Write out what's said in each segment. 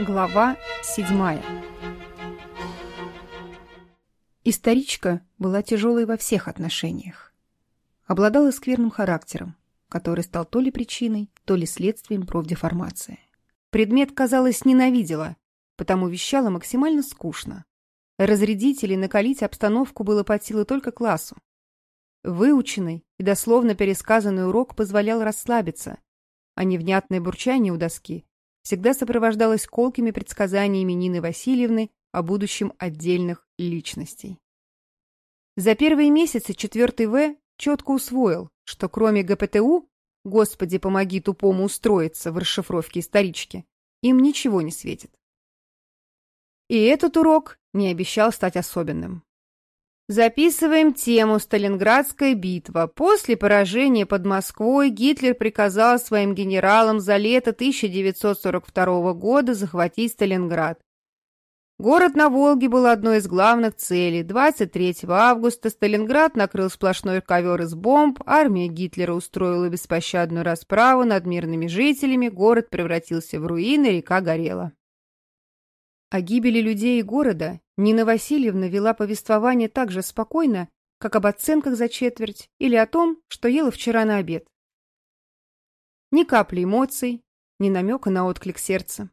Глава 7 Историчка была тяжелой во всех отношениях. Обладала скверным характером, который стал то ли причиной, то ли следствием профдеформации. Предмет, казалось, ненавидела, потому вещала максимально скучно. Разрядить или накалить обстановку было под силу только классу. Выученный и дословно пересказанный урок позволял расслабиться, а невнятное бурчание у доски всегда сопровождалась колкими предсказаниями Нины Васильевны о будущем отдельных личностей. За первые месяцы 4 В четко усвоил, что кроме ГПТУ «Господи, помоги тупому устроиться» в расшифровке исторички, им ничего не светит. И этот урок не обещал стать особенным. Записываем тему «Сталинградская битва». После поражения под Москвой Гитлер приказал своим генералам за лето 1942 года захватить Сталинград. Город на Волге был одной из главных целей. 23 августа Сталинград накрыл сплошной ковер из бомб, армия Гитлера устроила беспощадную расправу над мирными жителями, город превратился в руины, река горела. О гибели людей и города Нина Васильевна вела повествование так же спокойно, как об оценках за четверть или о том, что ела вчера на обед. Ни капли эмоций, ни намека на отклик сердца.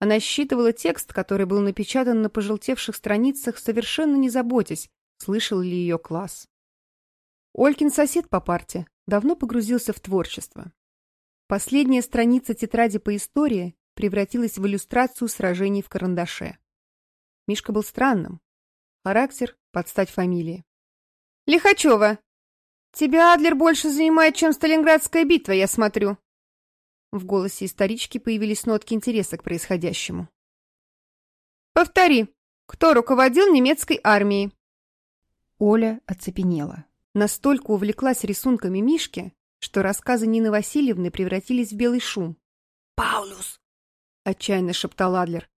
Она считывала текст, который был напечатан на пожелтевших страницах, совершенно не заботясь, слышал ли ее класс. Олькин сосед по парте давно погрузился в творчество. Последняя страница тетради по истории превратилась в иллюстрацию сражений в карандаше. Мишка был странным. Характер под стать фамилии. «Лихачева! Тебя Адлер больше занимает, чем Сталинградская битва, я смотрю!» В голосе исторички появились нотки интереса к происходящему. «Повтори, кто руководил немецкой армией?» Оля оцепенела. Настолько увлеклась рисунками Мишки, что рассказы Нины Васильевны превратились в белый шум. «Паулюс! отчаянно шептал Адлер.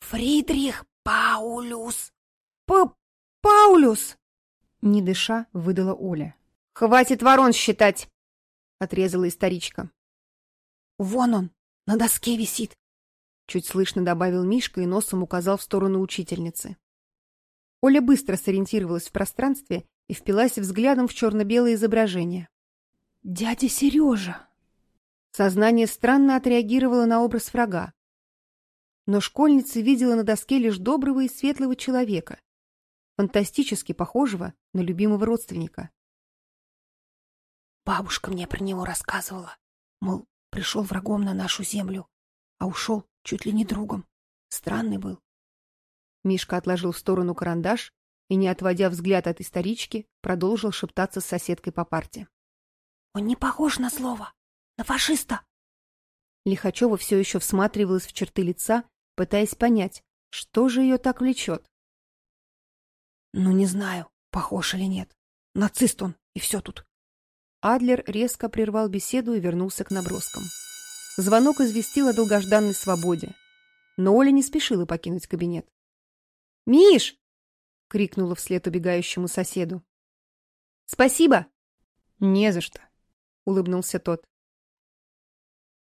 Фридрих Паулюс. П Паулюс. Не дыша, выдала Оля. Хватит ворон считать, отрезала историчка. Вон он, на доске висит. Чуть слышно добавил Мишка и носом указал в сторону учительницы. Оля быстро сориентировалась в пространстве и впилась взглядом в черно-белое изображение. «Дядя Сережа!» Сознание странно отреагировало на образ врага но школьница видела на доске лишь доброго и светлого человека, фантастически похожего на любимого родственника. Бабушка мне про него рассказывала, мол, пришел врагом на нашу землю, а ушел чуть ли не другом. Странный был. Мишка отложил в сторону карандаш и, не отводя взгляд от исторички, продолжил шептаться с соседкой по парте. «Он не похож на слово! На фашиста!» Лихачева все еще всматривалась в черты лица, пытаясь понять, что же ее так влечет. «Ну, не знаю, похож или нет. Нацист он, и все тут». Адлер резко прервал беседу и вернулся к наброскам. Звонок известил о долгожданной свободе. Но Оля не спешила покинуть кабинет. «Миш!» — крикнула вслед убегающему соседу. «Спасибо!» «Не за что!» — улыбнулся тот.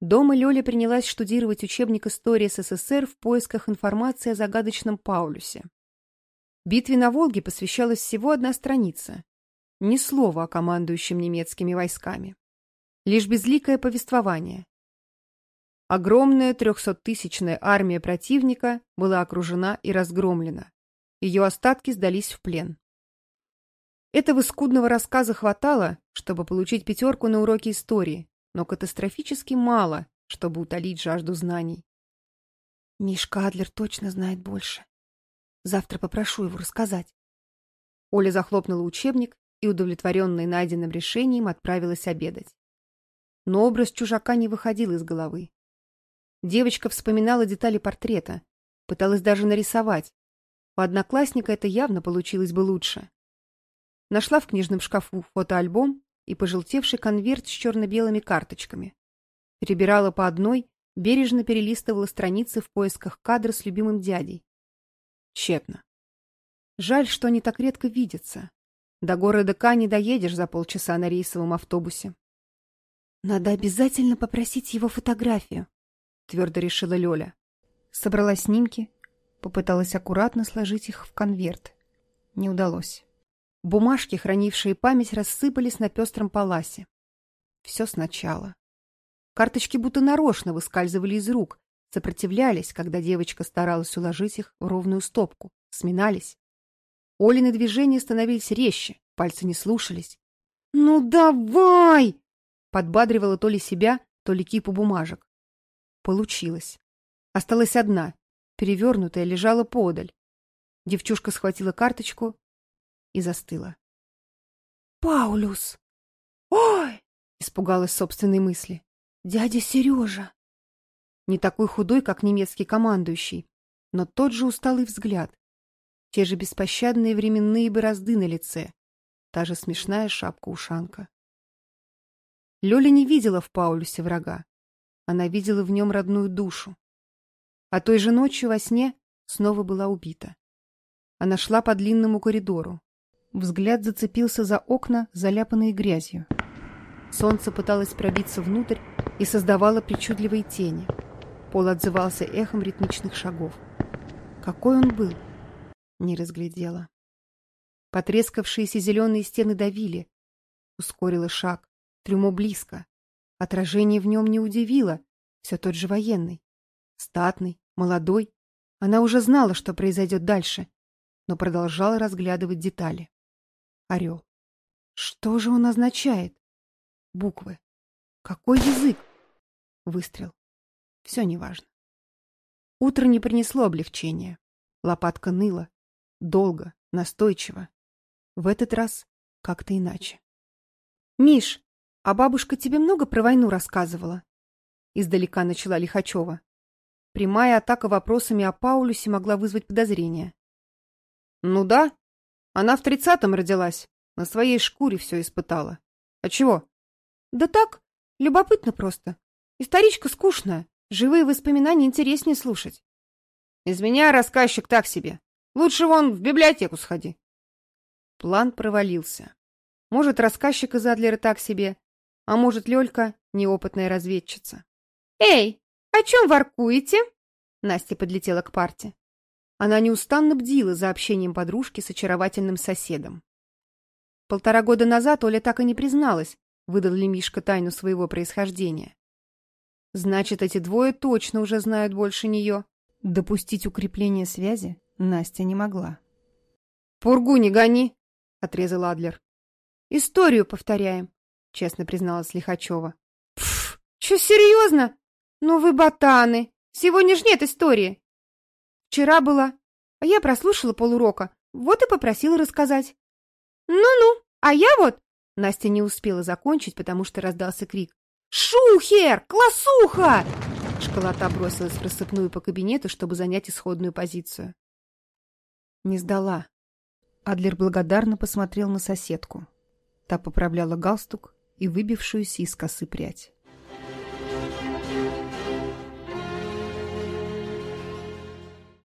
Дома Лёля принялась штудировать учебник истории СССР в поисках информации о загадочном Паулюсе. Битве на Волге посвящалась всего одна страница. Ни слова о командующем немецкими войсками. Лишь безликое повествование. Огромная трехсоттысячная армия противника была окружена и разгромлена. Ее остатки сдались в плен. Этого скудного рассказа хватало, чтобы получить пятерку на уроке истории, но катастрофически мало, чтобы утолить жажду знаний. Мишка Адлер точно знает больше. Завтра попрошу его рассказать. Оля захлопнула учебник и, удовлетворенная найденным решением, отправилась обедать. Но образ чужака не выходил из головы. Девочка вспоминала детали портрета, пыталась даже нарисовать. У одноклассника это явно получилось бы лучше. Нашла в книжном шкафу фотоальбом и пожелтевший конверт с черно-белыми карточками. Перебирала по одной, бережно перелистывала страницы в поисках кадра с любимым дядей. Тщетно. Жаль, что они так редко видятся. До города К не доедешь за полчаса на рейсовом автобусе. Надо обязательно попросить его фотографию, твердо решила Лёля. Собрала снимки, попыталась аккуратно сложить их в конверт. Не удалось. Бумажки, хранившие память, рассыпались на пестром паласе. Все сначала. Карточки будто нарочно выскальзывали из рук, сопротивлялись, когда девочка старалась уложить их в ровную стопку, сминались. Олины движения становились резче, пальцы не слушались. «Ну давай!» — подбадривала то ли себя, то ли кипу бумажек. Получилось. Осталась одна, перевернутая, лежала подаль. Девчушка схватила карточку и застыла. «Паулюс! Ой!» — испугалась собственной мысли. «Дядя Сережа!» Не такой худой, как немецкий командующий, но тот же усталый взгляд, те же беспощадные временные борозды на лице, та же смешная шапка-ушанка. Лёля не видела в Паулюсе врага. Она видела в нем родную душу. А той же ночью во сне снова была убита. Она шла по длинному коридору. Взгляд зацепился за окна, заляпанные грязью. Солнце пыталось пробиться внутрь и создавало причудливые тени. Пол отзывался эхом ритмичных шагов. Какой он был? Не разглядела. Потрескавшиеся зеленые стены давили. Ускорила шаг. Трюмо близко. Отражение в нем не удивило. Все тот же военный. Статный, молодой. Она уже знала, что произойдет дальше, но продолжала разглядывать детали. Орел. Что же он означает? Буквы. Какой язык? Выстрел. Все неважно. Утро не принесло облегчения. Лопатка ныла. Долго, настойчиво. В этот раз как-то иначе. «Миш, а бабушка тебе много про войну рассказывала?» Издалека начала Лихачева. Прямая атака вопросами о Паулюсе могла вызвать подозрения. «Ну да, она в тридцатом родилась, на своей шкуре все испытала. А чего? Да так, любопытно просто. Историчка скучная, живые воспоминания интереснее слушать. Из меня рассказчик так себе. Лучше вон в библиотеку сходи. План провалился. Может, рассказчик из Адлера так себе, а может, Лёлька — неопытная разведчица. «Эй, о чем воркуете?» Настя подлетела к парте. Она неустанно бдила за общением подружки с очаровательным соседом. Полтора года назад Оля так и не призналась, выдал ли Мишка тайну своего происхождения. Значит, эти двое точно уже знают больше нее. Допустить укрепление связи Настя не могла. «Пургу не гони!» — отрезал Адлер. «Историю повторяем», — честно призналась Лихачева. «Пф, что серьезно? Ну вы ботаны! Сегодня ж нет истории!» Вчера была. Я прослушала полурока, вот и попросила рассказать. Ну-ну, а я вот... Настя не успела закончить, потому что раздался крик. «Шухер! Классуха!» Школота бросилась в рассыпную по кабинету, чтобы занять исходную позицию. Не сдала. Адлер благодарно посмотрел на соседку. Та поправляла галстук и выбившуюся из косы прядь.